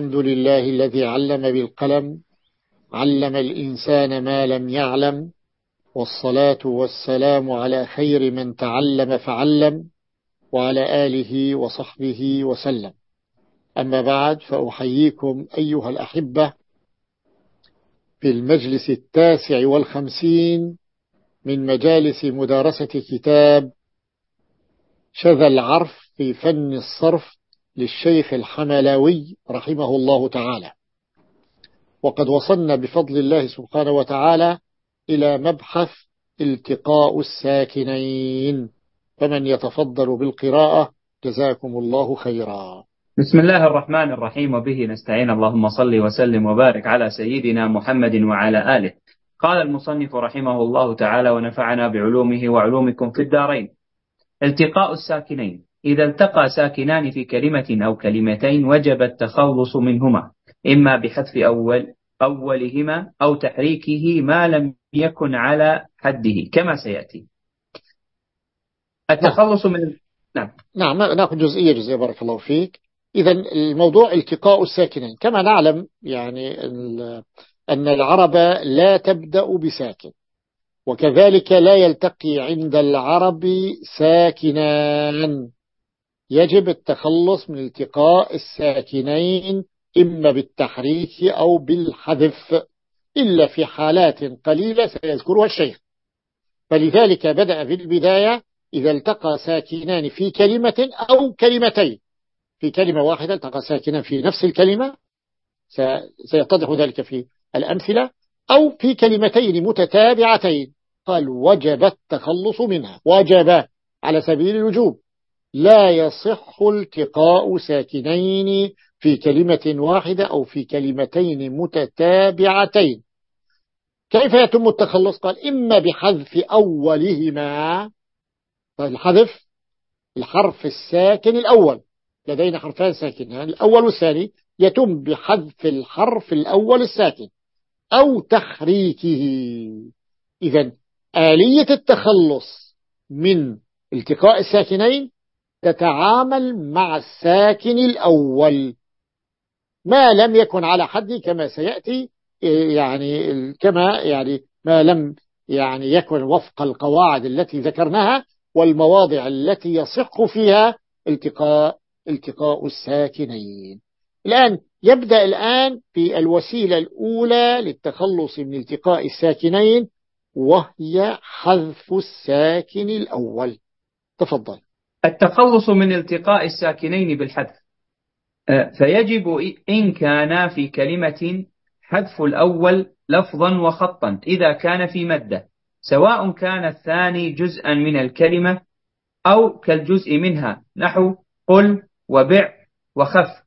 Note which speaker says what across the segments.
Speaker 1: الحمد لله الذي علم بالقلم علم الإنسان ما لم يعلم والصلاة والسلام على خير من تعلم فعلم وعلى آله وصحبه وسلم. أما بعد فأحييكم أيها الأحبة في المجلس التاسع والخمسين من مجالس مدارسة كتاب شذا العرف في فن الصرف للشيخ الحملاوي رحمه الله تعالى. وقد وصلنا بفضل الله سبحانه وتعالى إلى مبحث التقاء الساكنين. فمن يتفضل بالقراءة جزاكم الله خيرا.
Speaker 2: بسم الله الرحمن الرحيم. وبه نستعين. اللهم صل وسلم وبارك على سيدنا محمد وعلى آله. قال المصنف رحمه الله تعالى ونفعنا بعلومه وعلومكم في الدارين. التقاء الساكنين. إذا التقى ساكنان في كلمة أو كلمتين وجب التخلص منهما إما بحذف أول أولهما أو تحريكه ما لم يكن على حده كما سيأتي. التخلص من
Speaker 1: نعم. نعم نأخذ جزئية جزئية بارك الله فيك. إذا الموضوع التقاء الساكنين كما نعلم يعني أن العرب لا تبدأ بساكن وكذلك لا يلتقي عند العرب ساكنان. يجب التخلص من التقاء الساكنين إما بالتحريك أو بالحذف إلا في حالات قليلة سيذكرها الشيخ. فلذلك بدأ في البداية إذا التقى ساكنان في كلمة أو كلمتين. في كلمة واحدة التقى ساكنان في نفس الكلمة سيتضح ذلك في الأمثلة أو في كلمتين متتابعتين. قال وجب التخلص منها. وجب على سبيل الوجوب. لا يصح التقاء ساكنين في كلمة واحدة أو في كلمتين متتابعتين. كيف يتم التخلص؟ قال إما بحذف أولهما الحذف الحرف الساكن الأول. لدينا حرفان ساكنان الأول والثاني يتم بحذف الحرف الأول الساكن أو تحريكه. إذا آلية التخلص من التقاء الساكنين تتعامل مع الساكن الأول. ما لم يكن على حد كما سيأتي يعني كما يعني ما لم يعني يكن وفق القواعد التي ذكرناها والمواضع التي يصح فيها التقاء التقاء الساكنين. الآن يبدأ الآن في الوسيلة الأولى للتخلص من التقاء الساكنين وهي حذف الساكن الأول. تفضل.
Speaker 2: التخلص من التقاء الساكنين بالحذف. آه، فيجب إن كان في كلمة حذف الأول لفظا وخطا إذا كان في مدة سواء كان الثاني جزءا من الكلمة أو كالجزء منها نحو قل وبع وخف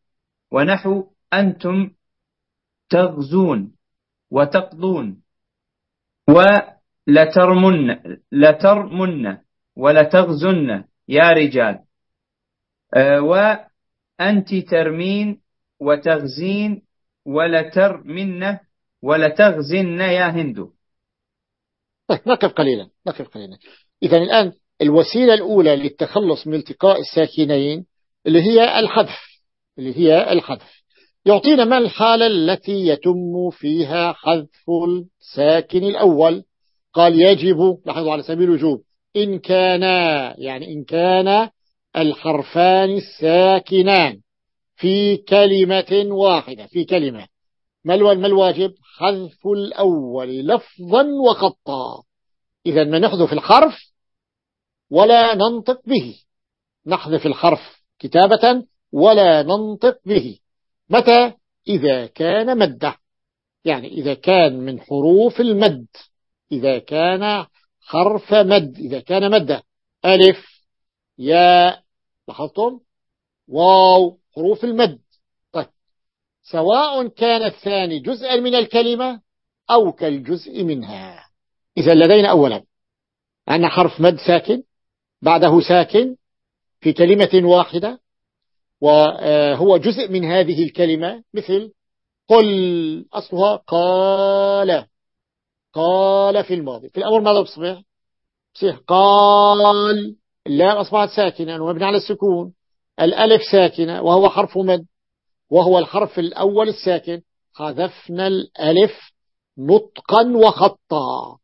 Speaker 2: ونحو أنتم تغزون وتقضون ولترمن لترمن ولتغزن يا رجال. آه، وأنت ترمين وتغزين ولترمن ولتغزن يا هند.
Speaker 1: طيب نقف قليلا نقف قليلا. إذا الآن الوسيلة الأولى للتخلص من التقاء الساكنين اللي هي الحذف اللي هي الحذف. يعطينا ما الحالة التي يتم فيها حذف الساكن الأول؟ قال يجب لاحظوا على سبيل الوجوب إن كان يعني إن كان الحرفان الساكنان في كلمة واحدة في كلمة. ما الواجب؟ حذف الأول لفظا وخطا. إذا ما نحذف الحرف ولا ننطق به. نحذف الحرف كتابة ولا ننطق به. متى؟ إذا كان مدة. يعني إذا كان من حروف المد. إذا كان حرف مد. إذا كان مدة. ألف. ياء لاحظتم؟ واو. حروف المد. طيب. سواء كان الثاني جزءا من الكلمة أو كالجزء منها. إذا لدينا أولا أن حرف مد ساكن بعده ساكن في كلمة واحدة وهو جزء من هذه الكلمة مثل قل أصلها قال. قال في الماضي. في الأمر ماذا بصبح؟ بصيح قال. اللام أصبحت ساكنة ومبني على السكون. الألف ساكنة وهو حرف مد وهو الحرف الأول الساكن. حذفنا الألف نطقا وخطا.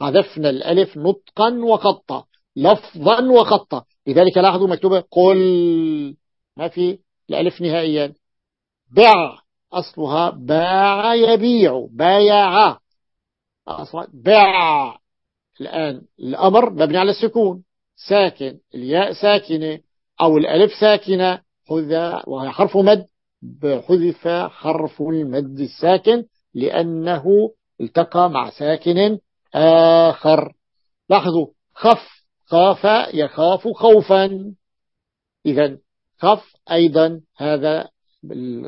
Speaker 1: حذفنا الألف نطقا وخطا. لفظا وخطا. لذلك لاحظوا مكتوبة قل. ما في؟ الألف نهائيا. بع أصلها باع يبيع. بايع. أصلا باع الآن الأمر مبني على السكون. ساكن الياء ساكنة أو الألف ساكنة. وهي حرف مد. حذف حرف المد الساكن لأنه التقى مع ساكن آخر. لاحظوا خف خاف يخاف خوفا. إذا خف أيضا. هذا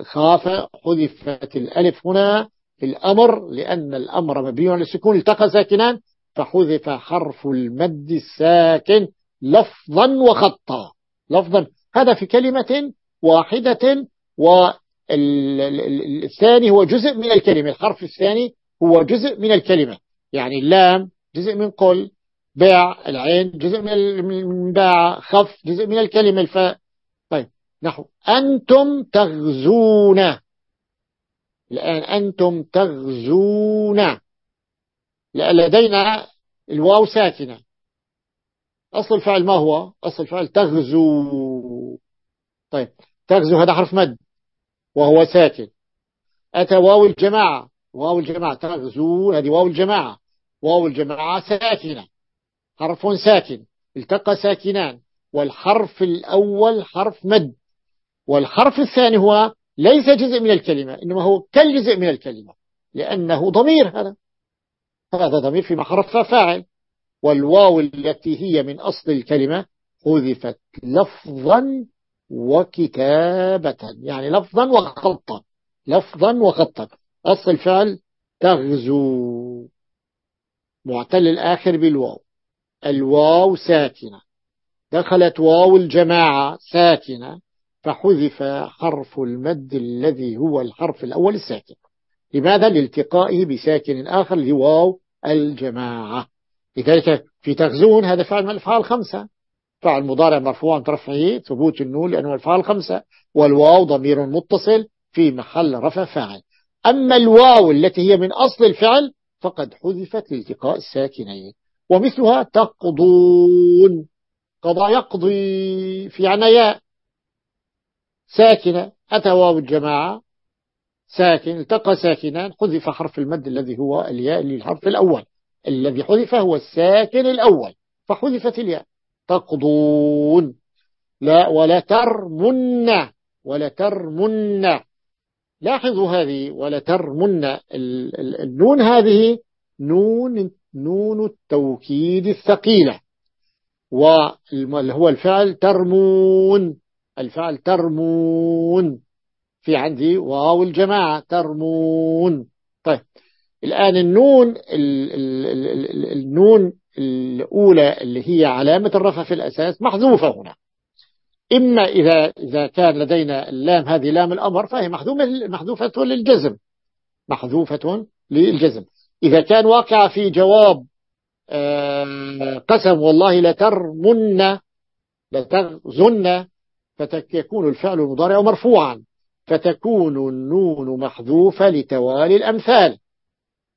Speaker 1: خاف حذفت الألف هنا. الأمر لأن الأمر مبني على السكون التقى ساكنان فحذف حرف المد الساكن لفظا وخطا. لفظا. هذا في كلمة واحدة والثاني هو جزء من الكلمة. الحرف الثاني هو جزء من الكلمة. يعني اللام جزء من قل باع العين جزء من باع خف جزء من الكلمة. الفاء طيب. نحو. أنتم تغزون. الآن أنتم تغزون. لدينا الواو ساكنة. أصل الفعل ما هو؟ أصل الفعل تغزو. طيب تغزو هذا حرف مد وهو ساكن. أتى واو الجماعة؟ واو الجماعة تغزو هذه واو الجماعة. واو الجماعة ساكنة. حرف ساكن. التقى ساكنان. والحرف الأول حرف مد. والحرف الثاني هو ليس جزء من الكلمة إنما هو كالجزء من الكلمة لأنه ضمير هذا. هذا ضمير في محرف فاعل. والواو التي هي من أصل الكلمة حذفت لفظا وكتابة يعني لفظا وخطا لفظا وخطا أصل الفعل تغزو. معتل الآخر بالواو. الواو ساكنة. دخلت واو الجماعة ساكنة. فحذف حرف المد الذي هو الحرف الأول الساكن. لماذا؟ لالتقائه بساكن آخر اللي واو الجماعة. لذلك في تغزون هذا فعل من الأفعال خمسة فعل مضارع مرفوع رفعه ثبوت النون لأنه الفعل خمسة والواو ضمير متصل في محل رفع فاعل. أما الواو التي هي من أصل الفعل فقد حذفت لالتقاء الساكنين. ومثلها تقضون. قضى يقضي في عناياء ساكنة أتى واو الجماعة ساكن التقى ساكنان حذف حرف المد الذي هو الياء للحرف الأول. الذي حذف هو الساكن الأول فحذفت الياء. تغزون. لا ولا ترمن ولا ترمن. لاحظوا هذه ولا ترمن. النون هذه نون نون التوكيد الثقيلة. وهو الفعل ترمون. الفعل ترمون. في عندي واو الجماعة ترمون. طيب الآن النون النون الأولى اللي هي علامة الرفع في الأساس محذوفة هنا. إما إذا إذا كان لدينا اللام هذه لام الأمر فهي محذوفة للجزم. محذوفة للجزم. إذا كان واقع في جواب آه، قسم والله لترمن لتغزن فيكون الفعل المضارع مرفوعا. فتكون النون محذوفة لتوالي الأمثال.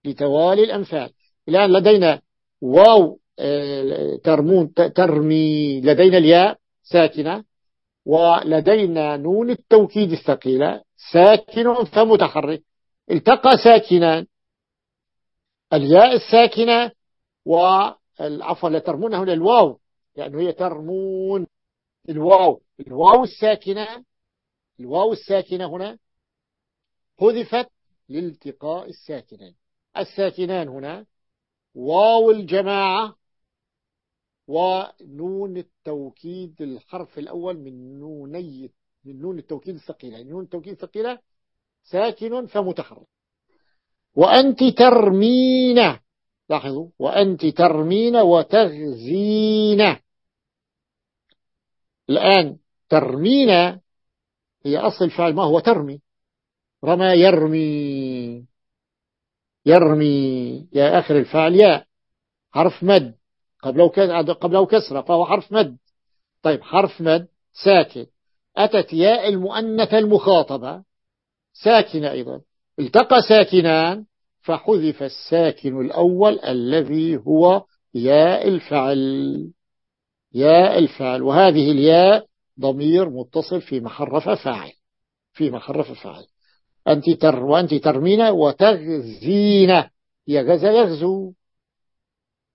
Speaker 1: لتوالي الأمثال. الآن لدينا واو آه، ترمون ترمي. لدينا الياء ساكنة. ولدينا نون التوكيد الثقيلة. ساكن فمتحرك. التقى ساكنان الياء الساكنة. والعفو لا ترمون هنا الواو. لأنه هي ترمون الواو. الواو الساكنة الواو الساكنة هنا حذفت لالتقاء الساكنين. الساكنان هنا واو الجماعة ونون التوكيد الحرف الأول من نوني من نون التوكيد الثقيلة. يعني نون التوكيد الثقيلة ساكن فمتحرك. وأنت ترمين لاحظوا. وأنت ترمين وتغزين الآن ترمين هي أصل الفعل ما هو ترمي. رمى يرمي. يرمي. يا آخر الفعل يا حرف مد. قبله قبله كسرة فهو حرف مد. طيب حرف مد ساكن. أتت ياء المؤنثة المخاطبة. ساكنة أيضا. التقى ساكنان فحذف الساكن الأول الذي هو ياء الفعل. ياء الفعل. وهذه الياء ضمير متصل في محرف فاعل في محرف فاعل. أنت تر وأنت ترمين وتغزين يغزى يغزو.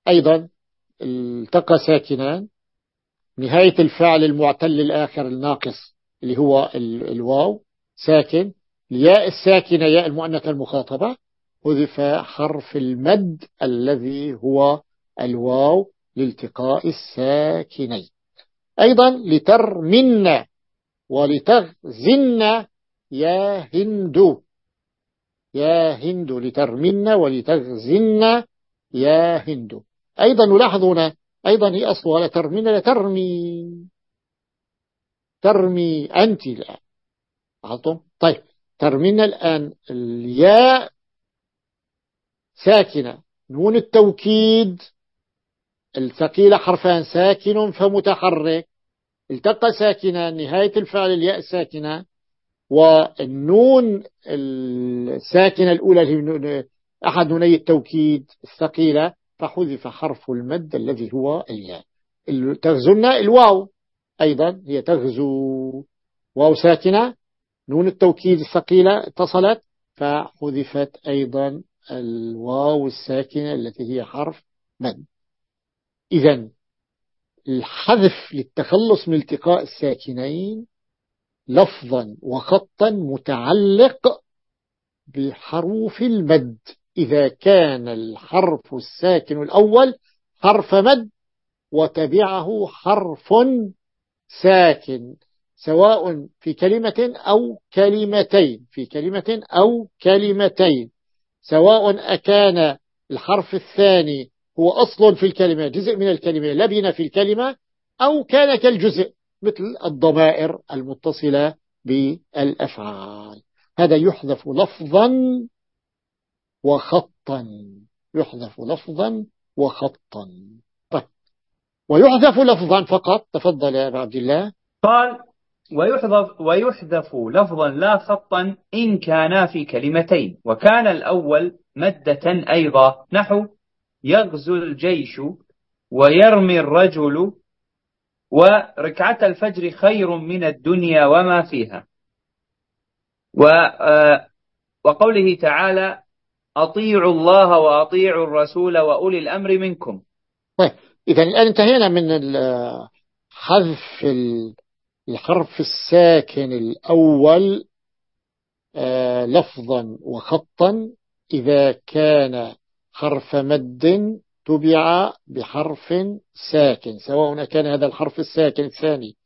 Speaker 1: أيضا التقى ساكنان نهاية الفعل المعتل الآخر الناقص اللي هو الواو. ساكن. الياء الساكنة ياء المؤنث المخاطبة. حذف حرف المد الذي هو الواو لالتقاء الساكنين. أيضا لترمن ولتغزن يا هند يا هند لترمن ولتغزن يا هند أيضا نلاحظ هنا أيضا هي أصلها لترمن لترمي. ترمي أنت الآن. لاحظتم؟ طيب. ترمين الآن الياء ساكنة. نون التوكيد. الثقيلة حرفان ساكن فمتحرك. التقى ساكنة نهاية الفعل الياء ساكنة. والنون الساكنة الأولى اللي أحد نوني التوكيد الثقيلة فحذف حرف المد الذي هو الياء. تغزلنا الواو أيضا هي تغزو. واو ساكنة نون التوكيد الثقيلة اتصلت فحذفت أيضا الواو الساكنة التي هي حرف مد. إذا الحذف للتخلص من التقاء الساكنين لفظا وخطا متعلق بحروف المد. إذا كان الحرف الساكن الأول حرف مد وتبعه حرف ساكن سواء في كلمة أو كلمتين في كلمة أو كلمتين سواء أكان الحرف الثاني هو أصل في الكلمة جزء من الكلمة لبن في الكلمة أو كان كالجزء مثل الضمائر المتصلة بالأفعال. هذا يحذف لفظا وخطا يحذف لفظا وخطا. طيب. ويحذف لفظا فقط. تفضل يا عبد الله.
Speaker 2: قال ويحذف, ويحذف لفظا لا خطا إن كانا في كلمتين وكان الأول مدة أيضا. نحو يغزو الجيش ويرمي الرجل وركعة الفجر خير من الدنيا وما فيها. آه، وقوله تعالى أطيعوا الله وأطيعوا الرسول وأولي الأمر منكم.
Speaker 1: طيب إذا الآن انتهينا من حذف الحرف الساكن الأول آه، لفظا وخطا إذا كان حرف مد تبع بحرف ساكن سواء كان هذا الحرف الساكن الثاني.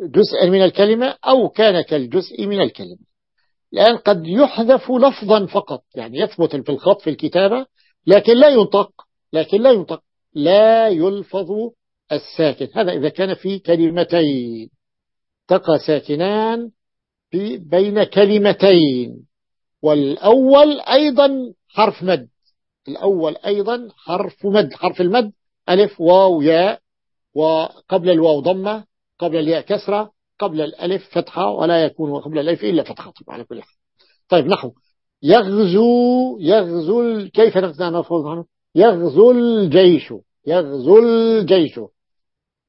Speaker 1: جزءا من الكلمة أو كان كالجزء من الكلمة. الآن قد يحذف لفظا فقط يعني يثبت في الخط في الكتابة لكن لا ينطق لكن لا ينطق. لا يلفظ الساكن. هذا إذا كان في كلمتين. تقى ساكنان في بين كلمتين. والأول أيضا حرف مد. الأول أيضا حرف مد حرف المد ألف واو ياء وقبل الواو ضمة قبل الياء كسرة قبل الألف فتحة ولا يكون قبل الألف إلا فتحة على كل حال. طيب نحو. يغزو يغزو كيف نفوز عنه يغزو الجيش يغزو الجيش.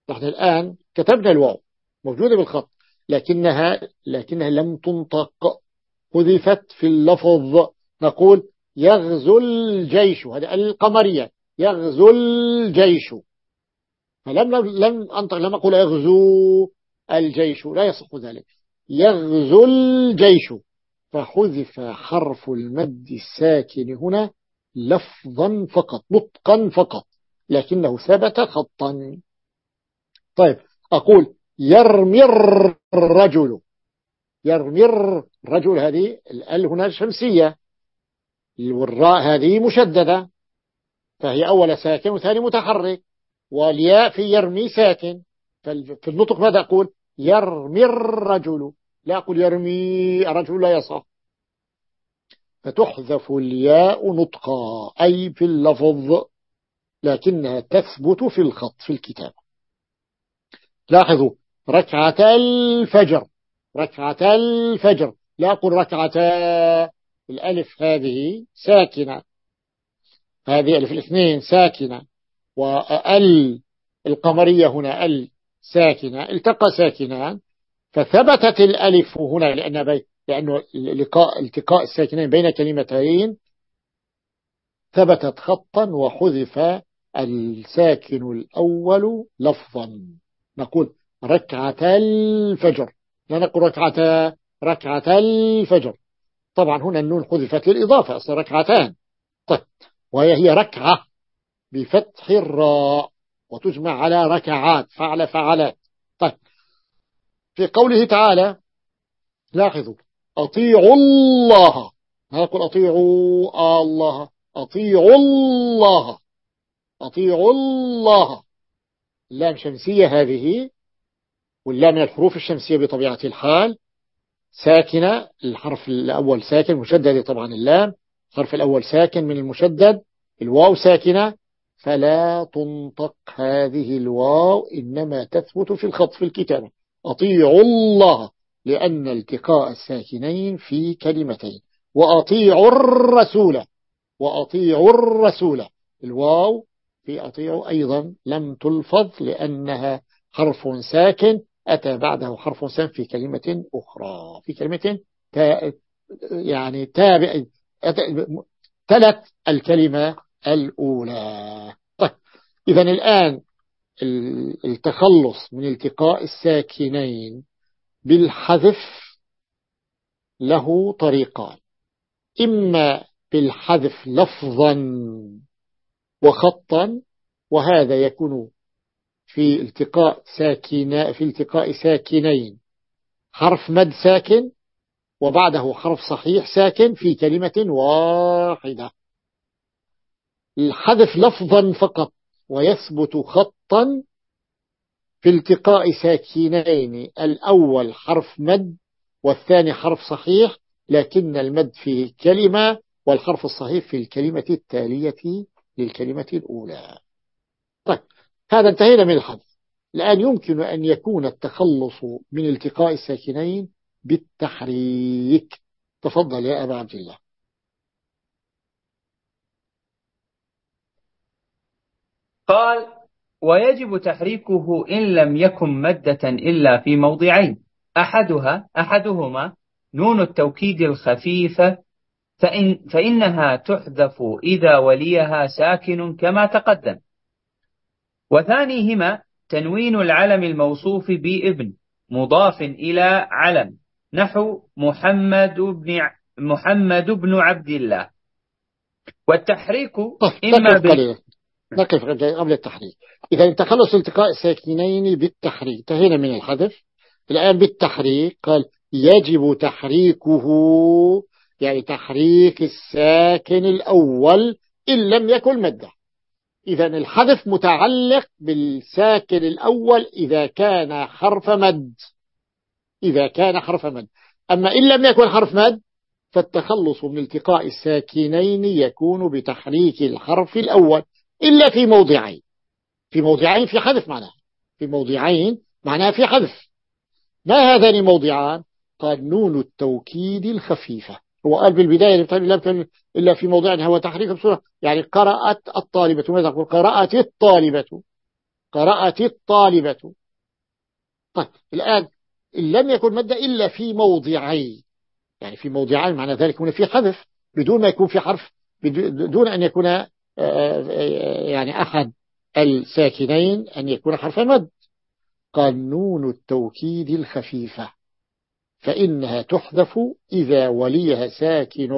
Speaker 1: نحن الآن كتبنا الواو موجودة بالخط لكنها لكنها لم تنطق. حذفت في اللفظ. نقول يغزو الجيش. هذا القمرية. يغزو الجيش. فلم لم أنطق لم أقول يغزو الجيش. لا يصح ذلك. يغزو الجيش. فحذف حرف المد الساكن هنا لفظا فقط نطقا فقط لكنه ثبت خطا. طيب أقول يرمي الرجل. يرمي الرجل. هذه ال هنا شمسية والراء هذه مشددة. فهي أول ساكن وثاني متحرك. والياء في يرمي ساكن. في النطق ماذا أقول؟ يرمي الرجل. لا أقول يرمي الرجل لا يصح. فتحذف الياء نطقا أي في اللفظ لكنها تثبت في الخط في الكتاب. لاحظوا ركعة الفجر. ركعة الفجر. لا أقول ركعتا الألف هذه ساكنة. هذه ألف الاثنين ساكنة. وأل القمرية هنا أل ساكنة. التقى ساكنان. فثبتت الألف هنا لأن بي لأنه لقاء التقاء الساكنين بين كلمتين. ثبتت خطا وحذف الساكن الأول لفظا. نقول ركعة الفجر. لا نقول ركعة ركعة الفجر. طبعا هنا النون حذفت للإضافة أصلا ركعتان. طيب وهي هي ركعة بفتح الراء وتجمع على ركعات فعل فعلات. طيب في قوله تعالى لاحظوا أطيعوا الله. نقول أطيعوا الله؟ أطيعوا الله. أطيعوا الله. اللام شمسية هذه واللام من الحروف الشمسية بطبيعة الحال ساكنة الحرف الأول ساكن مشدد طبعا اللام الحرف الأول ساكن من المشدد الواو ساكنة. فلا تنطق هذه الواو إنما تثبت في الخط في الكتابة. أطيعوا الله لأن التقاء الساكنين في كلمتين. وأطيعوا الرسول. وأطيعوا الرسول. الواو في أطيعوا أيضا لم تلفظ لأنها حرف ساكن. أتى بعده حرف ساكن في كلمة أخرى. في كلمة تا يعني تابع تلت الكلمة الأولى. طيب إذا الآن التخلص من التقاء الساكنين بالحذف له طريقان. إما بالحذف لفظا وخطا وهذا يكون في التقاء ساكنا في التقاء ساكنين. حرف مد ساكن وبعده حرف صحيح ساكن في كلمة واحدة. الحذف لفظا فقط ويثبت خطا في التقاء ساكنين. الأول حرف مد والثاني حرف صحيح لكن المد فيه كلمة والحرف الصحيح في الكلمة التالية للكلمة الأولى. طيب هذا انتهينا من الحذف الآن يمكن أن يكون التخلص من التقاء الساكنين بالتحريك. تفضل يا أبا عبد الله.
Speaker 2: قال ويجب تحريكه إن لم يكن مدة إلا في موضعين. أحدها أحدهما نون التوكيد الخفيفة فإن فإنها تحذف إذا وليها ساكن كما تقدم. وثانيهما تنوين العلم الموصوف بابن مضاف إلى علم نحو محمد بن محمد بن عبد الله. والتحريك
Speaker 1: إما بال... نقف قبل التحريك. إذا تخلص التقاء الساكنين بالتحريك انتهينا من الحذف. الآن بالتحريك قال يجب تحريكه يعني تحريك الساكن الأول إن لم يكن مدة. إذا الحذف متعلق بالساكن الأول إذا كان حرف مد. إذا كان حرف مد. أما إن لم يكن حرف مد فالتخلص من التقاء الساكنين يكون بتحريك الحرف الأول إلا في موضعين. في موضعين في حذف معناه. في موضعين معناه في حذف. ما هذان موضعان قال نون التوكيد الخفيفة. هو قال بالبداية لم إلا في موضع هو تحريك بصورة يعني قرأت الطالبة. ماذا تقول قرأت الطالبة. قرأت الطالبة. طيب الآن لم يكن مادة إلا في موضعين. يعني في موضعين معنى ذلك هنا في حذف بدون ما يكون في حرف بدون أن يكون آه، آه، يعني أحد الساكنين أن يكون حرف مد قال نون التوكيد الخفيفة فإنها تحذف إذا وليها ساكن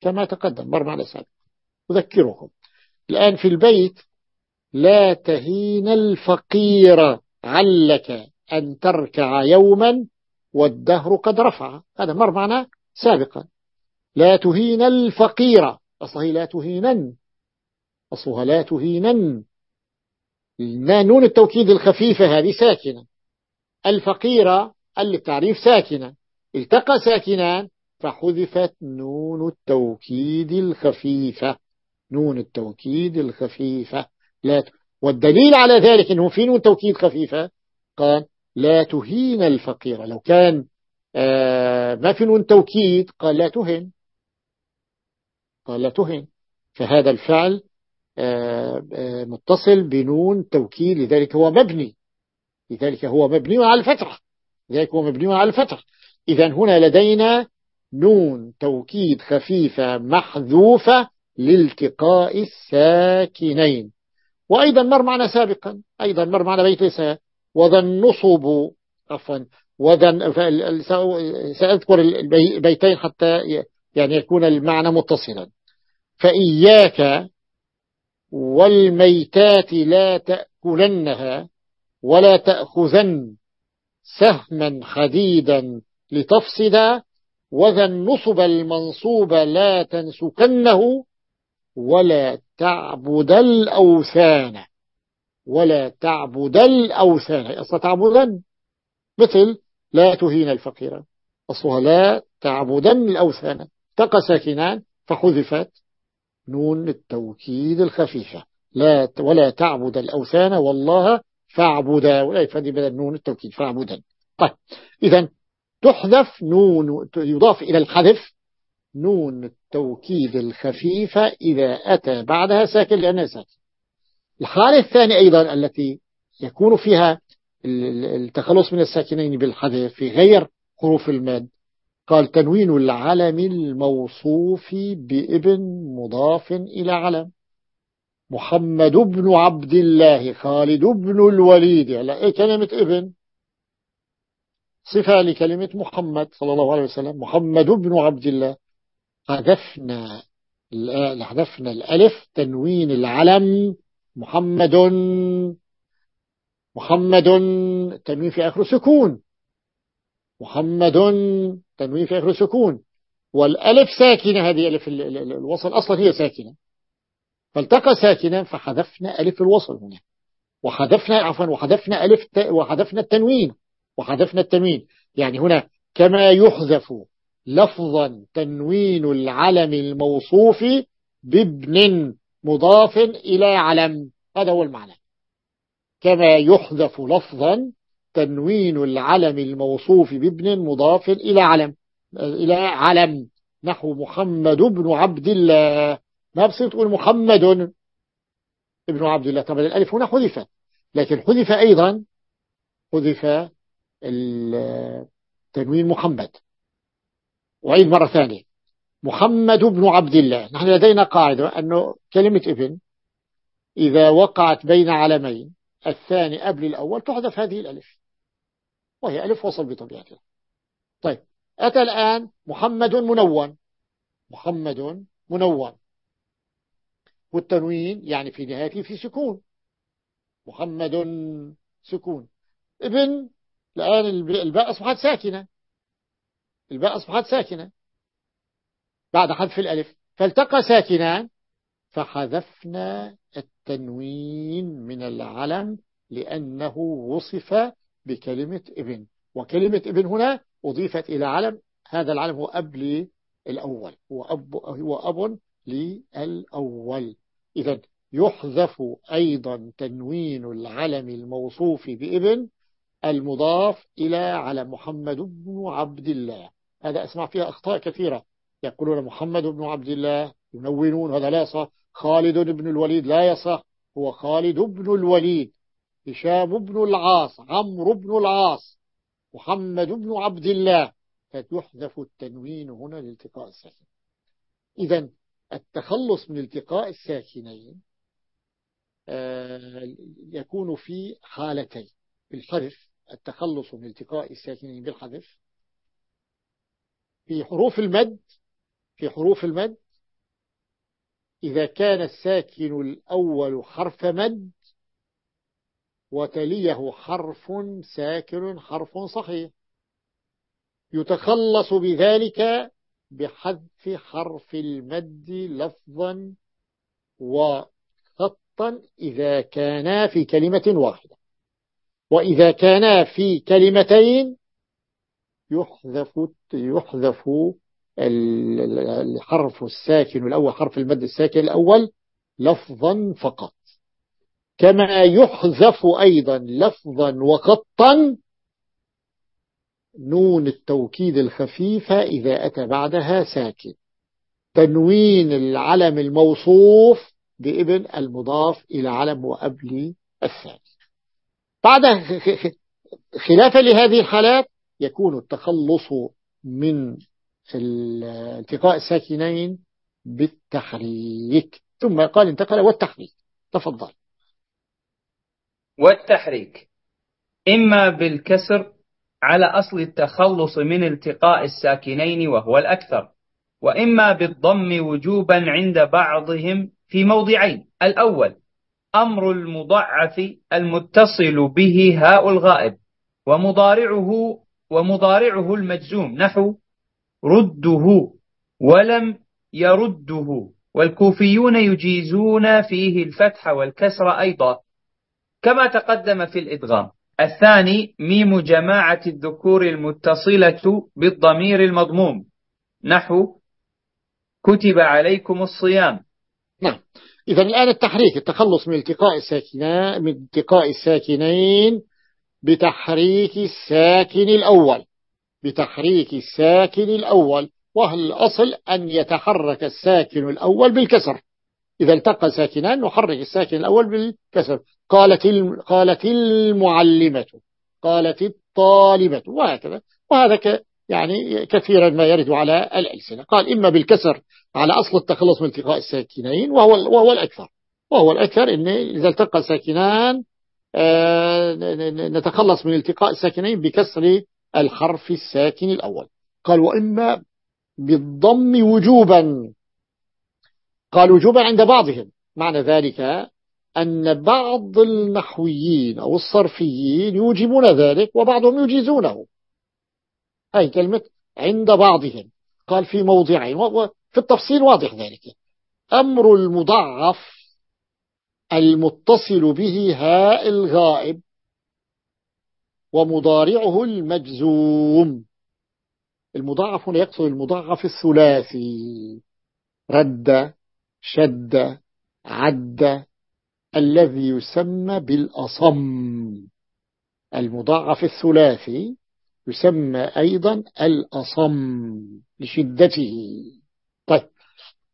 Speaker 1: كما تقدم. مر معنا سابق أذكركم. الآن في البيت لا تهين الفقير. علك أن تركع يوما والدهر قد رفع. هذا مر معنا سابقا. لا تهين الفقير. أصله لا تهينن. أصلها لا تهينن. نون التوكيد الخفيفة هذه ساكنة. الفقيرة التعريف ساكنة التقى ساكنان فحذفت نون التوكيد الخفيفة. نون التوكيد الخفيفة. لا ت... والدليل على ذلك أنه في نون توكيد خفيفة. قال لا تهين الفقير. لو كان آه، ما في نون توكيد قال لا تهن. قال لا تهن. فهذا الفعل آه، آه، متصل بنون توكيد لذلك هو مبني. لذلك هو مبني على الفتح لذلك هو مبني على الفتح. إذا هنا لدينا نون توكيد خفيفة محذوفة لالتقاء الساكنين. وأيضا مر معنا سابقا أيضا مر معنا بيت ليس وذا النصب عفوا وذا سأذكر البيتين حتى يعني يكون المعنى متصلا. فإياك والميتات لا تأكلنها ولا تأخذن سهما حديدا لتفسد وذا النصب المنصوب لا تنسكنه ولا تعبد الأوثان ولا تعبد الأوثان. أصلا تعبدن مثل لا تهين الفقير. أصلها لا تعبدن الأوثان. تقى ساكنان فحذفت نون التوكيد الخفيفة. لا ولا تعبد الأوثان والله فاعبدا ولا يفادي بدل نون التوكيد فاعبدا. طيب إذا تحذف نون يضاف إلى الحذف نون التوكيد الخفيفة إذا أتى بعدها ساكن لأنها ساكن الحالة الثانية أيضا التي يكون فيها التخلص من الساكنين بالحذف في غير حروف المد قال تنوين العلم الموصوف بابن مضاف إلى علم. محمد بن عبد الله خالد بن الوليد. يعني إيه كلمة ابن؟ صفة لكلمة محمد صلى الله عليه وسلم. محمد بن عبد الله. حذفنا حذفنا الألف تنوين العلم. محمد محمد تنوين في آخر سكون. محمد تنوين في آخر سكون. والألف ساكنة هذه ألف الوصل أصلا هي ساكنة. فالتقى ساكنا فحذفنا ألف الوصل هنا. وحذفنا عفوا وحذفنا ألف وحذفنا التنوين. وحذفنا التنوين. يعني هنا كما يحذف لفظا تنوين العلم الموصوف بابن مضاف إلى علم. هذا هو المعنى. كما يحذف لفظا تنوين العلم الموصوف بابن مضاف إلى علم إلى علم. نحو محمد بن عبد الله. ما بصير تقول محمد ابن عبد الله. طبعا الألف هنا حذفت لكن حذف أيضا حذف التنوين محمد. وعيد مرة ثانية. محمد بن عبد الله. نحن لدينا قاعدة أنه كلمة ابن إذا وقعت بين علمين الثاني قبل الأول تحذف هذه الألف. وهي ألف وصل بطبيعتها. طيب أتى الآن محمد منون. محمد منون. والتنوين يعني في نهايته في سكون. محمد سكون. ابن الآن الباء أصبحت ساكنة. الباء أصبحت ساكنة. بعد حذف الألف. فالتقى ساكنان. فحذفنا التنوين من العلم لأنه وصف بكلمة ابن. وكلمة ابن هنا أضيفت إلى علم. هذا العلم هو أب للأول. هو أب, هو أب للأول. إذا يحذف أيضا تنوين العلم الموصوف بابن المضاف إلى على محمد بن عبد الله. هذا أسمع فيها أخطاء كثيرة. يقولون محمد بن عبد الله ينونون هذا لا يصح. خالد بن الوليد لا يصح. هو خالد بن الوليد هشام بن العاص عمرو بن العاص محمد بن عبد الله. فتحذف التنوين هنا لالتقاء الساكن إذا التخلص من التقاء الساكنين آه، يكون في حالتين. بالحذف التخلص من التقاء الساكنين بالحذف. في حروف المد في حروف المد إذا كان الساكن الأول حرف مد وتليه حرف ساكن حرف صحيح. يتخلص بذلك بحذف حرف المد لفظا وخطا إذا كانا في كلمة واحدة. وإذا كانا في كلمتين يحذف يحذف الحرف الساكن الأول حرف المد الساكن الأول لفظا فقط. كما يحذف أيضا لفظا وخطا نون التوكيد الخفيفة إذا أتى بعدها ساكن. تنوين العلم الموصوف بابن المضاف إلى علم وأبلي الثاني. بعد خلافا لهذه الحالات يكون التخلص من التقاء الساكنين بالتحريك. ثم قال انتقل والتحريك. تفضل.
Speaker 2: والتحريك. إما بالكسر على أصل التخلص من التقاء الساكنين وهو الأكثر وإما بالضم وجوبا عند بعضهم في موضعين. الأول أمر المضعف المتصل به هاء الغائب ومضارعه ومضارعه المجزوم. نحو رده ولم يرده والكوفيون يجيزون فيه الفتح والكسر أيضا كما تقدم في الإدغام. الثاني ميم جماعة الذكور المتصلة بالضمير المضموم. نحو كتب عليكم الصيام.
Speaker 1: نعم. إذا الآن التحريك التخلص من التقاء الساكنين من التقاء الساكنين بتحريك الساكن الأول. بتحريك الساكن الأول. وهل الأصل أن يتحرك الساكن الأول بالكسر؟ إذا التقى ساكنان نحرك الساكن الأول بالكسر. قالت قالت المعلمة قالت الطالبة وهكذا. وهذا يعني كثيرا ما يرد على الألسنة. قال إما بالكسر على أصل التخلص من التقاء الساكنين وهو, وهو الأكثر. وهو الأكثر إن إذا التقى ساكنان آه، نتخلص من التقاء الساكنين بكسر الحرف الساكن الأول. قال وإما بالضم وجوبا. قال وجوبا عند بعضهم. معنى ذلك أن بعض النحويين أو الصرفيين يوجبون ذلك وبعضهم يجيزونه. هاي كلمة عند بعضهم. قال في موضعين وفي التفصيل واضح ذلك. أمر المضعف المتصل به هاء الغائب ومضارعه المجزوم. المضاعف هنا يقصد المضاعف الثلاثي. رد شد عد الذي يسمى بالأصم المضاعف الثلاثي يسمى أيضا الأصم لشدته. طيب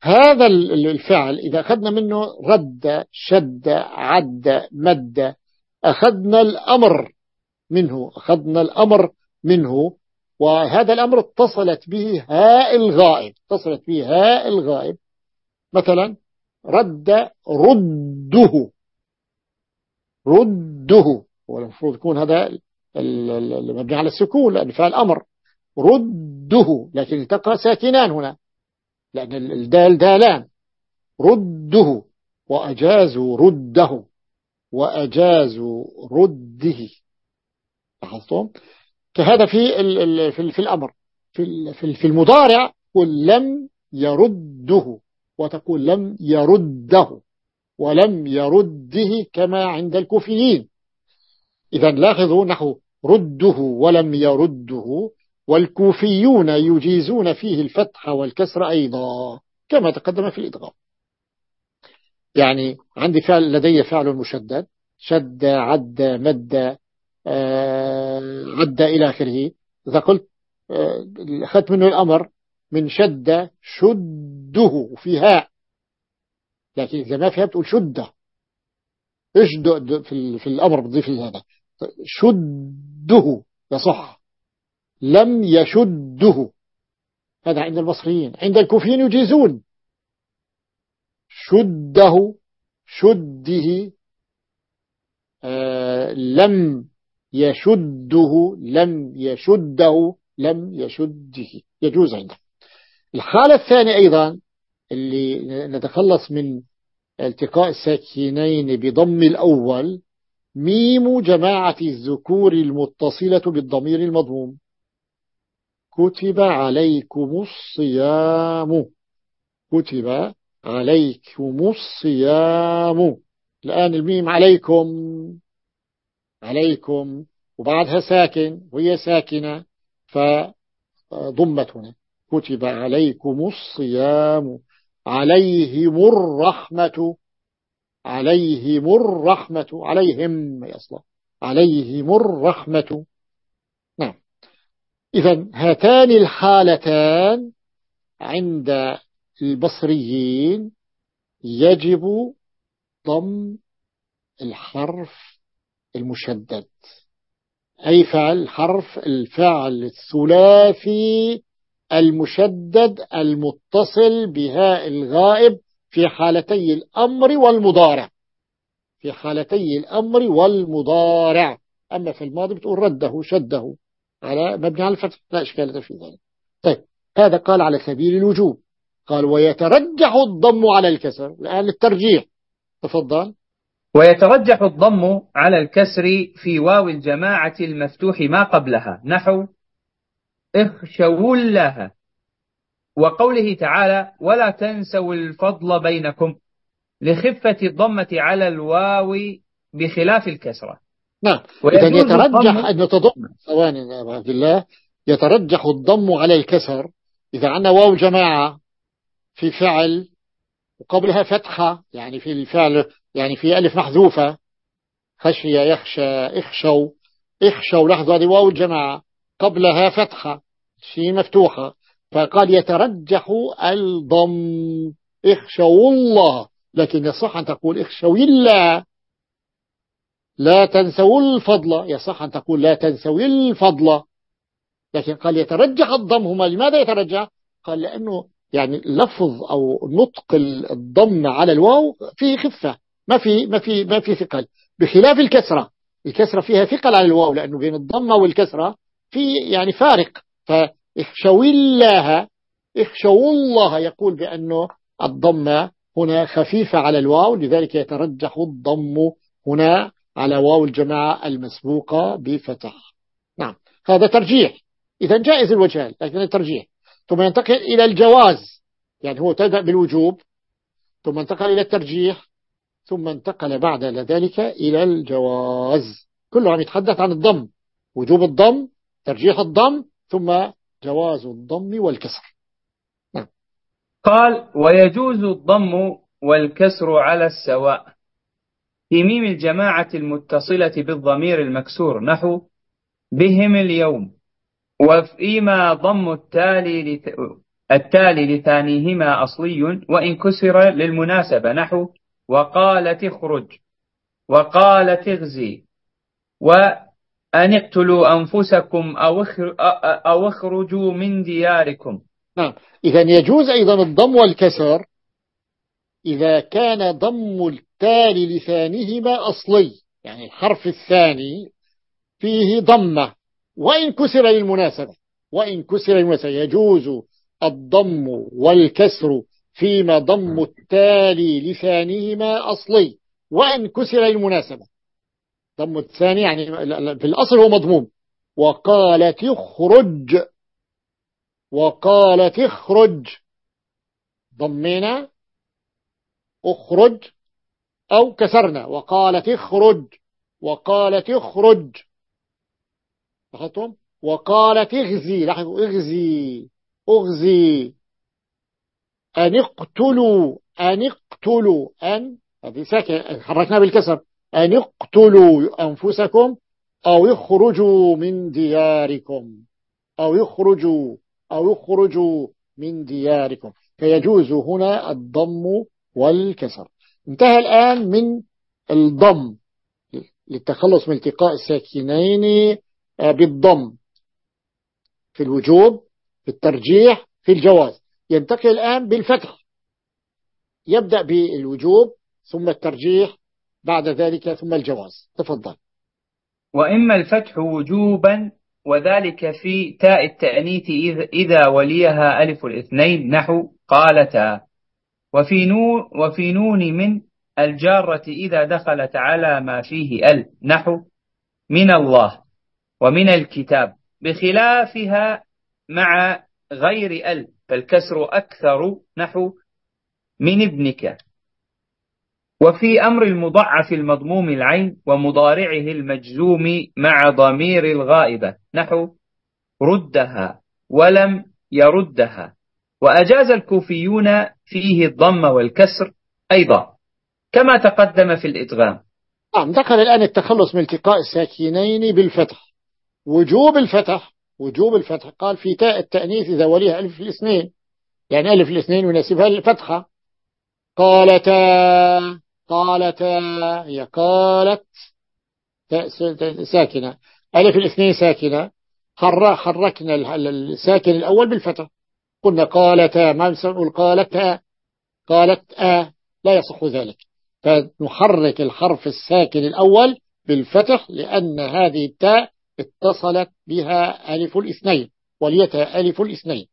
Speaker 1: هذا الفعل إذا أخذنا منه رد شد عد مد أخذنا الأمر منه أخذنا الأمر منه وهذا الأمر اتصلت به هاء الغائب اتصلت به هاء الغائب. مثلا رد رده. رده. هو المفروض يكون هذا المبني على السكون لأن فعل أمر. رده. لكن التقى ساكنان هنا لأن الدال دالان. رده. وأجازوا رده. وأجازوا رده. لاحظتم؟ كهذا في في الأمر. في في المضارع. قل لم يرده. وتقول لم يرده ولم يرده كما عند الكوفيين. إذا لاحظوا نحو رده ولم يرده والكوفيون يجيزون فيه الفتح والكسر أيضا كما تقدم في الإدغام. يعني عندي فعل لدي فعل مشدد شد عد مد آه، عد إلى آخره. إذا قلت أخذت منه الأمر من شد شده في هاء لكن إذا ما فيها بتقول شده. إيش في, في الأمر بتضيف هذا؟ شده يصح لم يشده. هذا عند المصريين. عند الكوفيين يجيزون. شده شده آه لم يشده لم يشده لم يشده. يجوز عنده الحالة الثانية أيضا اللي نتخلص من التقاء الساكنين بضم الأول ميم جماعة الذكور المتصلة بالضمير المضموم. كتب عليكم الصيام. كتب عليكم الصيام. الآن الميم عليكم. عليكم. وبعدها ساكن وهي ساكنة فضمت هنا. كتب عليكم الصيام. عليهم الرحمة. عليهم الرحمة. عليهم يصلى عليهم الرحمة. نعم. إذا هاتان الحالتان عند البصريين. يجب ضم الحرف المشدد. أي فعل؟ حرف الفعل الثلاثي المشدد المتصل بهاء الغائب في حالتي الأمر والمضارع. في حالتي الأمر والمضارع. أما في الماضي بتقول رده شده. على مبني على الفتح. لا إشكال في ذلك. طيب هذا قال على سبيل الوجوب. قال ويترجح الضم على الكسر. الآن الترجيح. تفضل.
Speaker 2: ويترجح الضم على الكسر في واو الجماعة المفتوح ما قبلها. نحو اخشوا لها وقوله تعالى ولا تنسوا الفضل بينكم لخفة الضمة على الواو بخلاف الكسرة.
Speaker 1: نعم. إذا يترجح أن تضم ثواني يا عبد الله. يترجح الضم على الكسر. إذا عندنا واو جماعة في فعل وقبلها فتحة يعني في الفعل يعني في ألف محذوفة. خشية يخشى اخشوا اخشوا لحظة هذه واو الجماعة قبلها فتحة شيء مفتوحة. فقال يترجح ألضم اخشوا الله. لكن يصح أن تقول اخشوا الله. لا تنسوا الفضل. يصح أن تقول لا تنسوا الفضل. لكن قال يترجح الضم. هما لماذا يترجح؟ قال لأنه يعني لفظ أو نطق الضم على الواو فيه خفة. ما في ما في ما في ثقل. بخلاف الكسرة. الكسرة فيها ثقل على الواو لأنه بين الضمة والكسرة في يعني فارق. فاخشوا الله اخشوا الله يقول بأنه الضمة هنا خفيفة على الواو لذلك يترجح الضم هنا على واو الجماعة المسبوقة بفتح. نعم هذا ترجيح. إذا جائز الوجهان لكن الترجيح ثم ينتقل إلى الجواز يعني هو تبدأ بالوجوب ثم انتقل إلى الترجيح ثم انتقل بعد ذلك إلى الجواز. كله عم يتحدث عن الضم وجوب الضم ترجيح الضم ثم جواز الضم والكسر
Speaker 2: نعم. قال ويجوز الضم والكسر على السواء في ميم الجماعة المتصلة بالضمير المكسور نحو بهم اليوم وفيما ضم التالي لت... التالي لثانيهما أصلي وإن كسر للمناسبة نحو وقال تخرج وقال تغزي وأن اقتلوا أنفسكم أو, اخر... أو اخرجوا من دياركم.
Speaker 1: نعم. إذا يجوز أيضا الضم والكسر إذا كان ضم التالي لثانيهما أصلي يعني الحرف الثاني فيه ضمة. وإن كسر للمناسبة وإن كسر للمناسبة يجوز الضم والكسر فيما ضم التالي لثانيهما أصلي. وإن كسر للمناسبة ضم الثاني يعني في الأصل هو مضموم. وقالت اخرج. وقالت اخرج. ضمنا اخرج أو كسرنا. وقالت اخرج. وقالت اخرج. لاحظتم؟ وقالت اغزي. لاحظوا اغزي. اغزي. أن اقتلوا. أن اقتلوا. أن هذه ساكن حركنا بالكسر. أن اقتلوا أنفسكم أو يخرجوا من دياركم. أو يخرجوا أو يخرجوا من دياركم. فيجوز هنا الضم والكسر. انتهى الآن من الضم للتخلص من التقاء الساكنين آه، بالضم في الوجوب في الترجيح في الجواز. ينتقل الآن بالفتح. يبدأ بالوجوب ثم الترجيح بعد ذلك ثم الجواز. تفضل.
Speaker 2: وإما الفتح وجوبا وذلك في تاء التأنيث إذا وليها ألف الاثنين نحو قالتا. وفي نون, وفي نون من الجارة إذا دخلت على ما فيه ال نحو من الله ومن الكتاب. بخلافها مع غير ال فالكسر أكثر نحو من ابنك. وفي أمر المضعف المضموم العين ومضارعه المجزوم مع ضمير الغائبة. نحو ردها ولم يردها. وأجاز الكوفيون فيه الضم والكسر أيضا كما تقدم في الإدغام.
Speaker 1: نعم ذكر الآن التخلص من التقاء الساكنين بالفتح. وجوب الفتح وجوب الفتح قال في تاء التأنيث إذا وليها ألف الاثنين يعني ألف الاثنين يناسبها الفتحة. قالتا قالتا هي قالت ساكنة. ألف الاثنين ساكنة. حركنا الساكن الأول بالفتح قلنا قالتا ما نقول قالتا قالت لا يصح ذلك. فنحرك الحرف الساكن الأول بالفتح لأن هذه التاء اتصلت بها ألف الاثنين وليتها ألف الاثنين.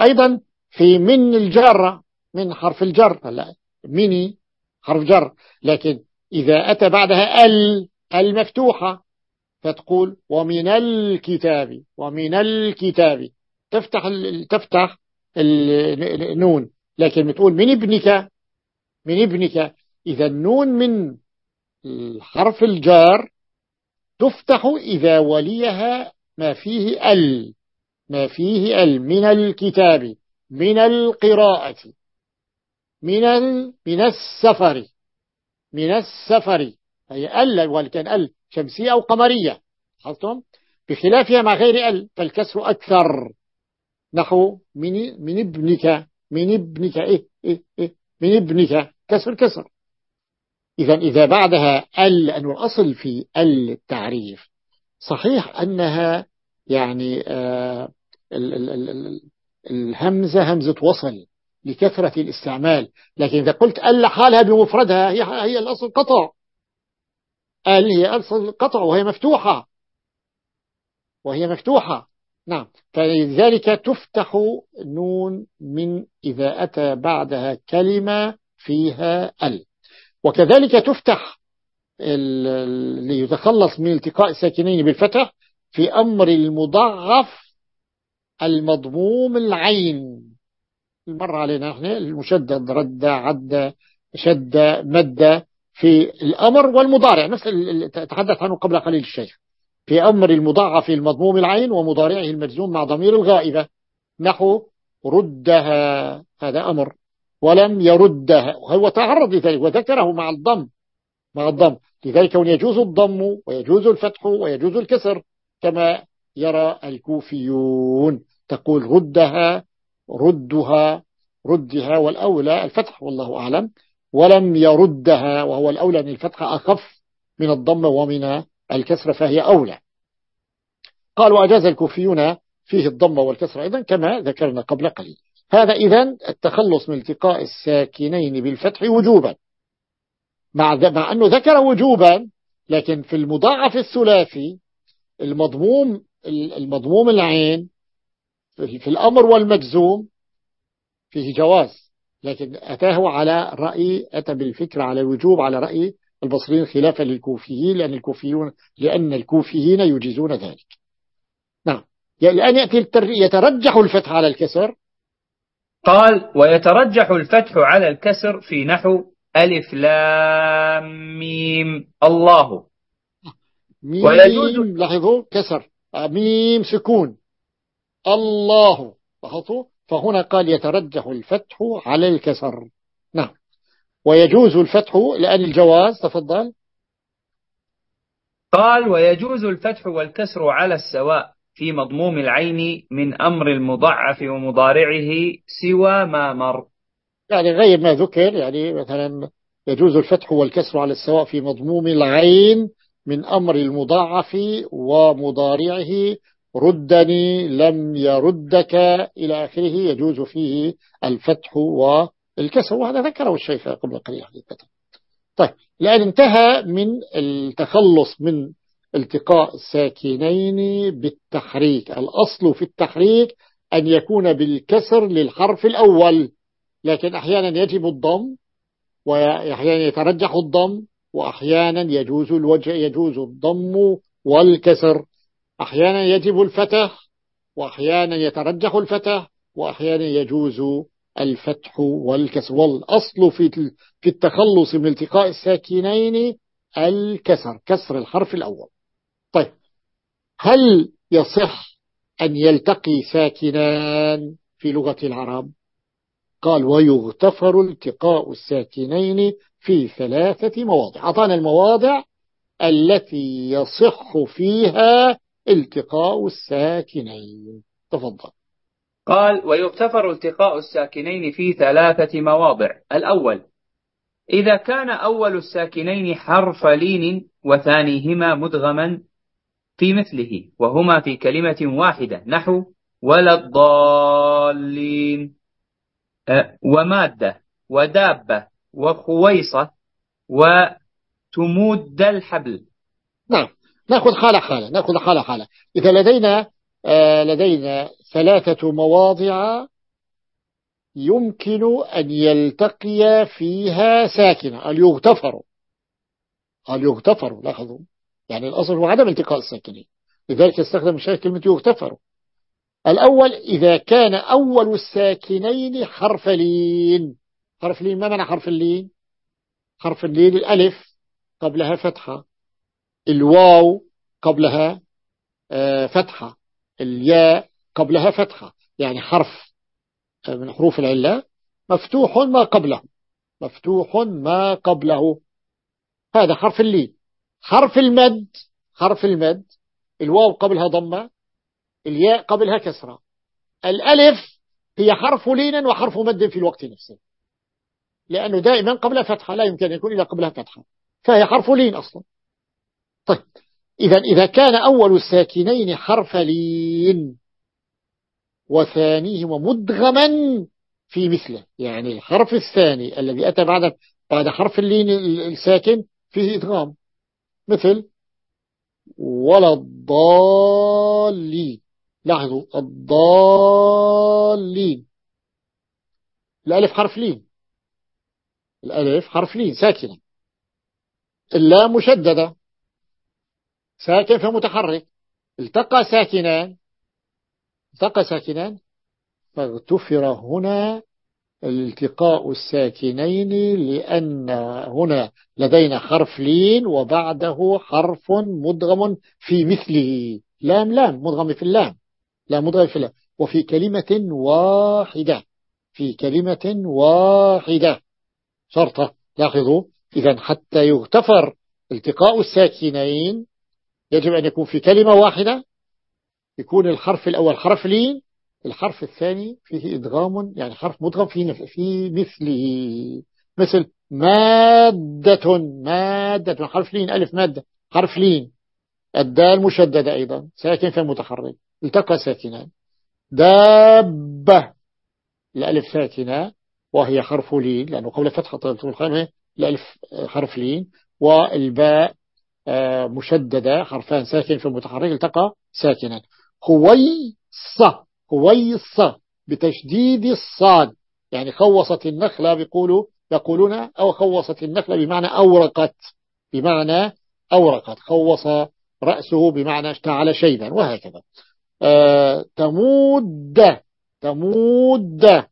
Speaker 1: أيضا في من الجارة من حرف الجر لا مني حرف جر. لكن إذا أتى بعدها ال المفتوحة فتقول ومن الكتاب ومن الكتاب. تفتح تفتح النون. لكن بتقول من ابنك من ابنك. إذا النون من حرف الجار تفتح إذا وليها ما فيه ال ما فيه ال من الكتاب من القراءة. من ال من السفر. من السفر. هي ال ولكن ال شمسية أو قمرية؟ لاحظتم؟ بخلافها مع غير ال فالكسر أكثر. نحو من من ابنك من ابنك إيه إيه إيه من ابنك. كسر كسر. إذا إذا بعدها ال لأنه الأصل في ال التعريف. صحيح أنها يعني آه ال ال ال الهمزة همزة وصل. لكثرة الاستعمال. لكن إذا قلت ال حالها بمفردها هي, هي الأصل قطع. ال هي أصل قطع وهي مفتوحة. وهي مفتوحة. نعم. فلذلك تفتح نون من إذا أتى بعدها كلمة فيها ال. وكذلك تفتح ليتخلص من التقاء الساكنين بالفتح في أمر المضعف المضموم العين. مر علينا إحنا المشدد رد عد شد مد في الأمر والمضارع نفس تحدث عنه قبل قليل الشيخ. في أمر المضاعف المضموم العين ومضارعه المجزوم مع ضمير الغائبة. نحو ردها هذا أمر. ولم يردها هو تعرض لذلك وذكره مع الضم مع الضم. لذلك يجوز الضم ويجوز الفتح ويجوز الكسر كما يرى الكوفيون. تقول ردها ردها ردها والأولى الفتح والله أعلم. ولم يردها وهو الأولى أن الفتح أخف من الضم ومن الكسر فهي أولى. قال وأجاز الكوفيون فيه الضم والكسر أيضا كما ذكرنا قبل قليل. هذا إذا التخلص من التقاء الساكنين بالفتح وجوبا. مع, مع أنه ذكر وجوبا لكن في المضاعف الثلاثي المضموم المضموم العين في الأمر والمجزوم فيه جواز لكن أتاه على رأي أتى بالفكرة على الوجوب على رأي البصريين خلافا للكوفيين لأن الكوفيون لأن الكوفيين يجيزون ذلك. نعم. الآن يأتي يترجح الفتح على الكسر.
Speaker 2: قال ويترجح الفتح على الكسر في نحو ألف لام ميم. الله.
Speaker 1: ميم ويجوز لاحظوا كسر. ميم سكون. الله. فهنا قال يترجح الفتح على الكسر. نعم. ويجوز الفتح لأن الجواز تفضل.
Speaker 2: قال ويجوز الفتح والكسر على السواء في مضموم العين من أمر المضعف ومضارعه سوى ما مر.
Speaker 1: يعني غير ما ذكر يعني مثلا يجوز الفتح والكسر على السواء في مضموم العين من أمر المضاعف ومضارعه ردني لم يردك إلى آخره يجوز فيه الفتح والكسر. وهذا ذكره الشيخ قبل قليل حقيقة. طيب الآن انتهى من التخلص من التقاء الساكنين بالتحريك. الأصل في التحريك أن يكون بالكسر للحرف الأول لكن أحيانا يجب الضم وأحيانا يترجح الضم وأحيانا يجوز الوجه يجوز الضم والكسر. أحيانا يجب الفتح وأحيانا يترجح الفتح وأحيانا يجوز الفتح والكسر. والأصل في في التخلص من التقاء الساكنين الكسر كسر الحرف الأول. طيب هل يصح أن يلتقي ساكنان في لغة العرب؟ قال ويغتفر التقاء الساكنين في ثلاثة مواضع. أعطانا المواضع التي يصح فيها التقاء الساكنين. تفضل.
Speaker 2: قال ويغتفر التقاء الساكنين في ثلاثة مواضع. الأول إذا كان أول الساكنين حرف لين وثانيهما مدغما في مثله وهما في كلمة واحدة نحو ولا الضالين أه، ومادة ودابة وخويصة وتمود الحبل.
Speaker 1: نعم. نأخذ حالة حالة نأخذ حالة حالة إذا لدينا آه لدينا ثلاثة مواضع يمكن أن يلتقي فيها ساكنة. قال يغتفر؟ قال يغتفر؟ لاحظوا. يعني الأصل هو عدم التقاء الساكنين. لذلك يستخدم الشيخ كلمة يغتفر. الأول إذا كان أول الساكنين حرف لين حرف لين ما معنى حرف اللين؟ حرف اللين الألف قبلها فتحة. الواو قبلها آه، فتحة الياء قبلها فتحة يعني حرف آه، من حروف العلة. مفتوح ما قبله. مفتوح ما قبله. هذا حرف اللين. حرف المد حرف المد. الواو قبلها ضمة. الياء قبلها كسرة. الألف هي حرف لين وحرف مد في الوقت نفسه. لأنه دائما قبلها فتحة لا يمكن أن يكون إلا قبلها فتحة. فهي حرف لين أصلا. طيب. إذا إذا كان أول الساكنين حرف لين وثانيهما مدغما في مثله يعني الحرف الثاني الذي أتى بعد بعد حرف اللين الساكن فيه إدغام. مثل ولا الضالين. لاحظوا الضالين. الألف حرف لين. الألف حرف لين ساكنة. اللام مشددة. ساكن فمتحرك التقى ساكنان. التقى ساكنان. فاغتفر هنا الالتقاء الساكنين لأن هنا لدينا حرف لين وبعده حرف مدغم في مثله. لام لام مدغم في اللام. لا مدغم في اللام. وفي كلمة واحدة. في كلمة واحدة. شرطة. لاحظوا. إذا حتى يغتفر التقاء الساكنين يجب أن يكون في كلمة واحدة يكون الحرف الأول حرف لين الحرف الثاني فيه إدغام يعني حرف مدغم في في مثله. مثل مادة مادة حرف لين ألف مادة حرف لين. الدال مشددة أيضا ساكن فمتحرك التقى ساكنان دابة. الألف ساكنة وهي حرف لين لأنه قبل فتحة طيب الألف حرف لين. والباء آه، مشددة حرفان ساكن في المتحرك التقى ساكنا. خويصة خويصة بتشديد الصاد. يعني خوصت النخلة بيقولوا يقولون أو خوصت النخلة بمعنى أورقت بمعنى أورقت. خوص رأسه بمعنى اشتعل شيبا وهكذا. آه تمود تمود.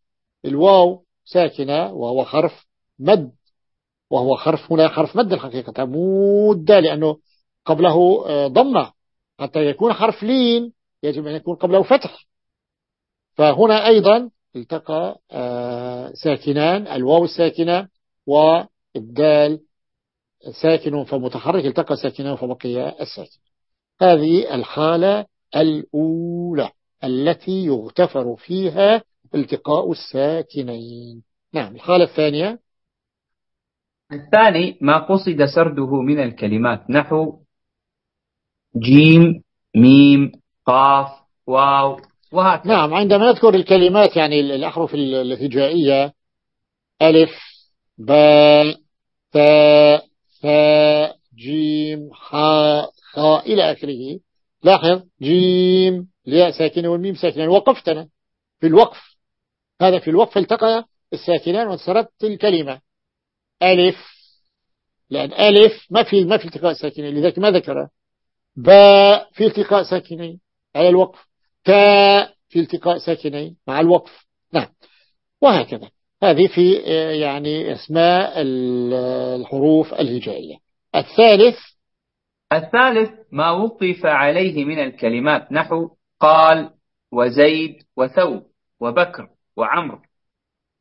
Speaker 1: الواو ساكنة وهو حرف مد. وهو حرف هنا حرف مد الحقيقة. مود لأنه قبله آه، ضمة. حتى يكون حرف لين يجب أن يكون قبله فتح. فهنا أيضا التقى آه، ساكنان الواو الساكنة والدال ساكن فمتحرك التقى ساكنان فبقي الساكن. هذه الحالة الأولى التي يغتفر فيها التقاء الساكنين. نعم الحالة الثانية
Speaker 2: الثاني ما قصد سرده من الكلمات نحو جيم ميم قاف واو وهكذا.
Speaker 1: نعم عندما نذكر الكلمات يعني الأحرف الهجائية ألف باء تاء ثاء جيم حاء خاء إلى آخره. لاحظ جيم لياء ساكنة والميم ساكنة. وقفتنا في الوقف. هذا في الوقف التقى الساكنان وانسردت الكلمة. ألف لأن ألف ما في ما في التقاء ساكنين لذلك ما ذكره باء في التقاء ساكنين على الوقف تاء في التقاء ساكنين مع الوقف. نعم. وهكذا. هذه في يعني أسماء الحروف الهجائية. الثالث
Speaker 2: الثالث ما وقف عليه من الكلمات نحو قال وزيد وثوب وبكر وعمر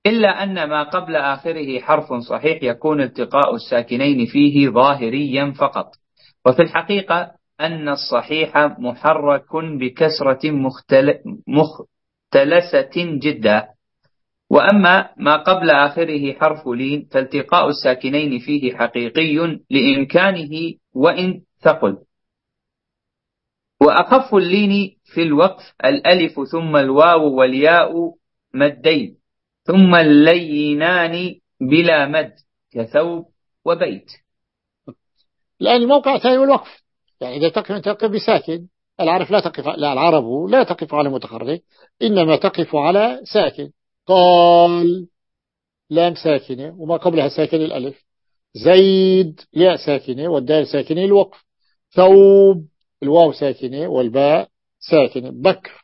Speaker 2: إلا أن ما قبل آخره حرف صحيح يكون التقاء الساكنين فيه ظاهريا فقط. وفي الحقيقة أن الصحيح محرك بكسرة مختل... مختلسة جدا. وأما ما قبل آخره حرف لين فالتقاء الساكنين فيه حقيقي لإمكانه وإن ثقل. وأخف اللين في الوقف الألف ثم الواو والياء مدين. ثم اللينان بلا مد كثوب وبيت.
Speaker 1: لأن الموقع الثاني والوقف يعني إذا تقف تقف بساكن العرف لا تقف لا العرب لا تقف على متحرك إنما تقف على ساكن. قال لام ساكنة وما قبلها ساكن الألف. زيد ياء ساكنة والدال ساكنة الوقف. ثوب الواو ساكنة والباء ساكنة. بكر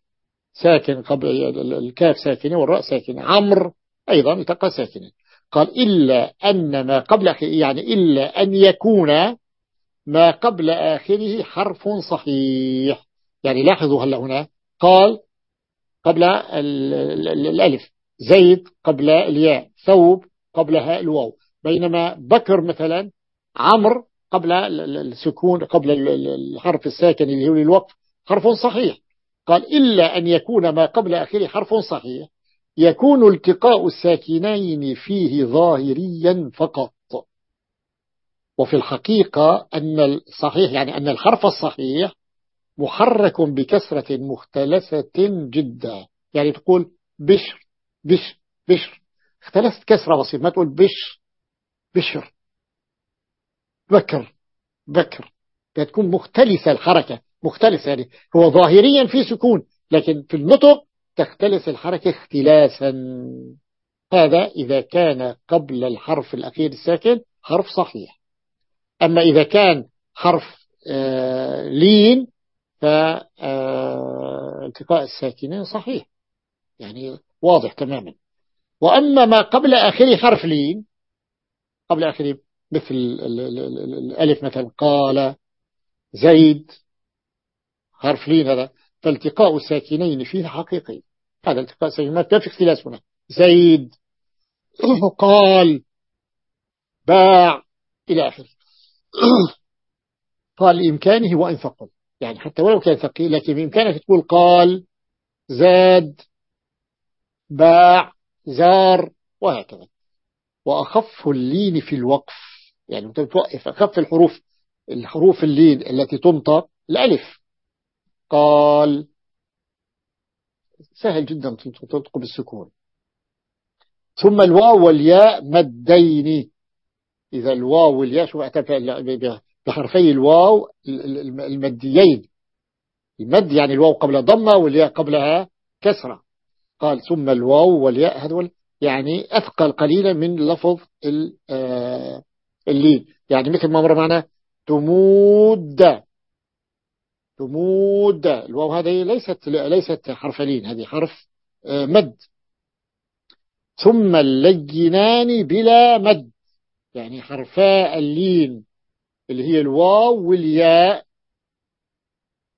Speaker 1: ساكن قبل الكاف ساكنة والراء ساكنة. عمر أيضا التقى ساكنة قال إلا أن ما قبل يعني إلا أن يكون ما قبل آخره حرف صحيح. يعني لاحظوا هلا هنا. قال قبل الألف. زيد قبل الياء. ثوب قبلها الواو. بينما بكر مثلا عمر قبل السكون قبل الحرف الساكن اللي هو الوقف حرف صحيح. قال إلا أن يكون ما قبل آخره حرف صحيح. يكون التقاء الساكنين فيه ظاهريا فقط. وفي الحقيقة أن الصحيح يعني أن الحرف الصحيح محرك بكسرة مختلسة جدا. يعني تقول بشر بشر بشر. اختلست كسرة بسيطة ما تقول بشر بشر. بكر بكر. تكون مختلسة الحركة. مختلسة يعني. هو ظاهريا في سكون لكن في النطق تختلس الحركة اختلاسا. هذا إذا كان قبل الحرف الأخير الساكن حرف صحيح. أما إذا كان حرف آه لين فالتقاء آه الساكنين صحيح. يعني واضح تماما. وأما ما قبل آخره حرف لين قبل آخره مثل الألف مثلا قال زيد حرف لين هذا فالتقاء الساكنين فيه حقيقي. هذا التقاء الساكنين. ما في اختلاس هنا. زيد قال باع إلى آخره. قال لإمكانه وإن ثقل يعني حتى ولو كان ثقيل لكن بإمكانك تقول قال زاد باع زار وهكذا. وأخف اللين في الوقف. يعني أنت بتوقف أخف الحروف الحروف اللين التي تنطق الألف. قال سهل جدا تنطق بالسكون. ثم الواو والياء مدين. إذا الواو والياء شو بحرفي الواو المديين. المد يعني الواو قبل ضمة والياء قبلها كسرة. قال ثم الواو والياء هذول يعني أثقل قليلا من لفظ آه، اللين. يعني مثل ما مر معنا تمود. تمود الواو هذه ليست ليست حرف لين هذه حرف آه، مد. ثم اللينان بلا مد يعني حرفاء اللين اللي هي الواو والياء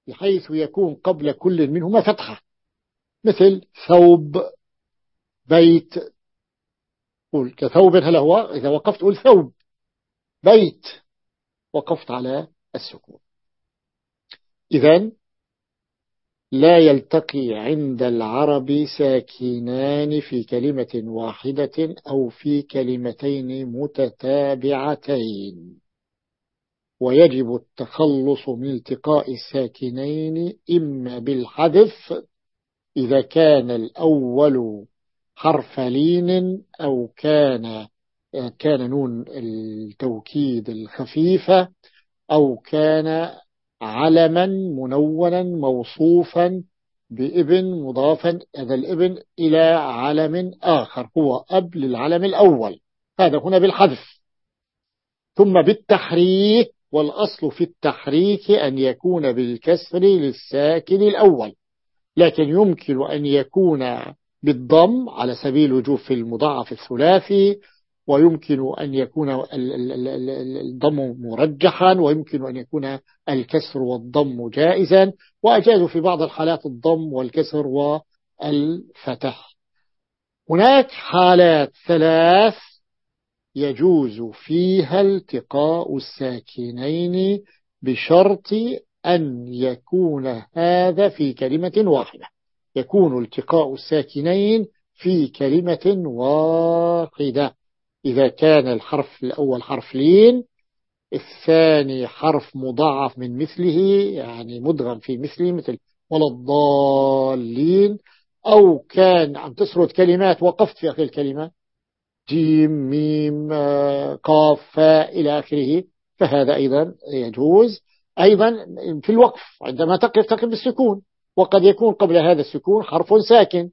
Speaker 1: بحيث يكون قبل كل منهما فتحة. مثل ثوب بيت. قول كثوب هل هو؟ إذا وقفت قول ثوب. بيت. وقفت على السكون. إذا لا يلتقي عند العرب ساكنان في كلمة واحدة أو في كلمتين متتابعتين. ويجب التخلص من التقاء الساكنين إما بالحذف إذا كان الأول حرف لين أو كان كان نون التوكيد الخفيفة أو كان علما منونا موصوفا بإبن مضافا هذا الإبن إلى علم آخر هو أب للعلم الأول. هذا هنا بالحذف. ثم بالتحريك والأصل في التحريك أن يكون بالكسر للساكن الأول. لكن يمكن أن يكون بالضم على سبيل وجوب في المضاعف الثلاثي ويمكن أن يكون الضم مرجحا ويمكن أن يكون الكسر والضم جائزا. وأجازوا في بعض الحالات الضم والكسر والفتح. هناك حالات ثلاث يجوز فيها التقاء الساكنين بشرط أن يكون هذا في كلمة واحدة. يكون التقاء الساكنين في كلمة واحدة. إذا كان الحرف الأول حرف لين الثاني حرف مضاعف من مثله يعني مدغم في مثله مثل ولا الضالين أو كان عم تسرد كلمات وقفت في آخر الكلمة جيم ميم آه، قاف فاء إلى آخره فهذا أيضا يجوز. أيضا في الوقف عندما تقف تقف بالسكون وقد يكون قبل هذا السكون حرف ساكن.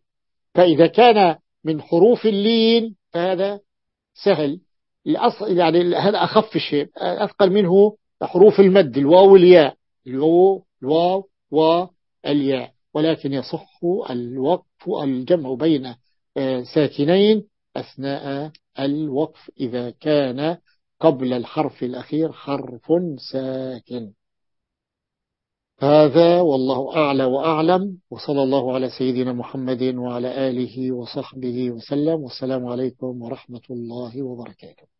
Speaker 1: فإذا كان من حروف اللين فهذا سهل. الأصل يعني هذا أخف الشيء أثقل منه حروف المد الواو والياء. الواو الواو والياء ولكن يصح الوقف الجمع بين آه، ساكنين أثناء الوقف إذا كان قبل الحرف الأخير حرف ساكن. هذا والله أعلى وأعلم وصلى الله على سيدنا محمد وعلى آله وصحبه وسلم والسلام عليكم ورحمة الله وبركاته.